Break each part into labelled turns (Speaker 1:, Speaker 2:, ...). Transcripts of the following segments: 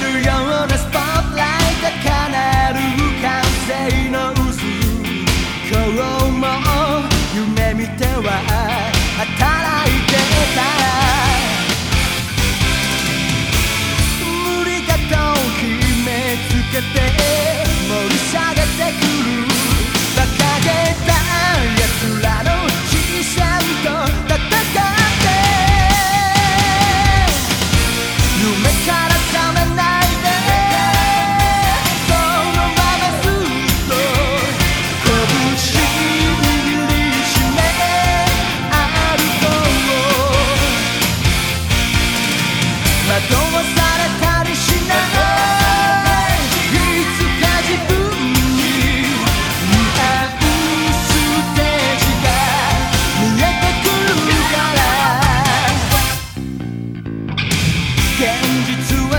Speaker 1: るようなスポットライト叶える完成の渦。今日も夢見ては働いてた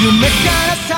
Speaker 1: You make kind of